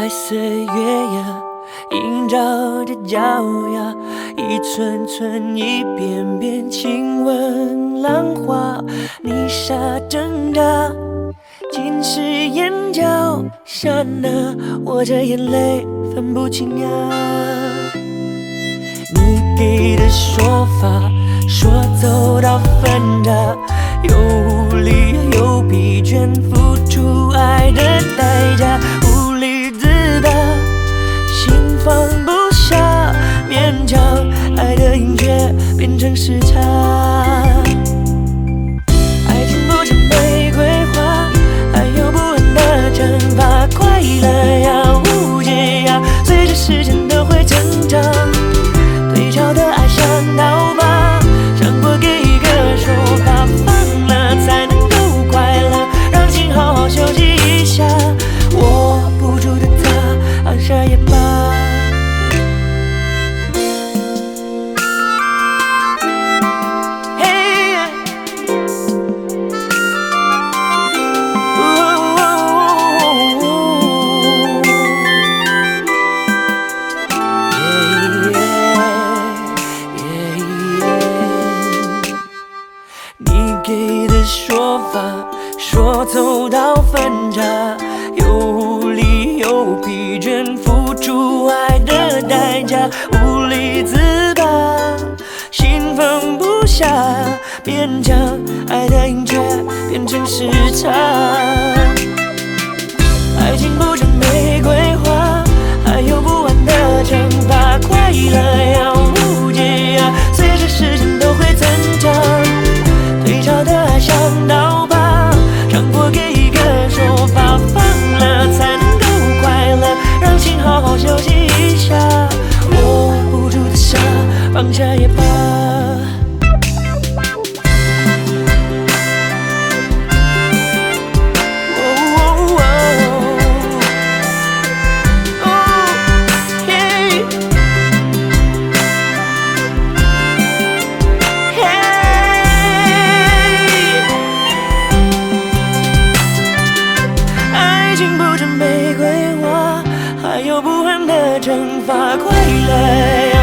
白色月牙映照着脚丫，一寸寸一遍遍亲吻浪花，泥沙挣扎，浸湿眼角，刹那我这眼泪分不清呀。你给的说法，说走到分岔，又无力又疲倦，将爱的音乐变成时差。说走到分岔，又无力又疲倦，付出爱的代价，无力自拔，心放不下，勉强爱的音阙变成时差。爱情不放下也罢。爱情不只玫瑰花，还有不安的惩罚，快来。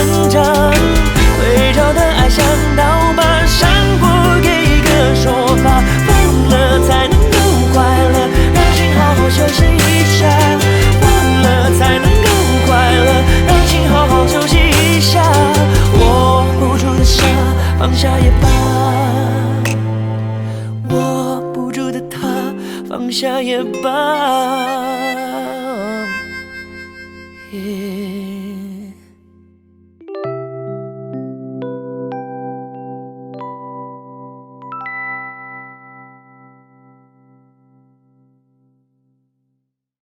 成长愧疚的爱想到把伤过给个说法放了才能够快乐让心好好休息一下放了才能够快乐让心好好休息一下握不住的沙放下也罢握不住的他放下也罢。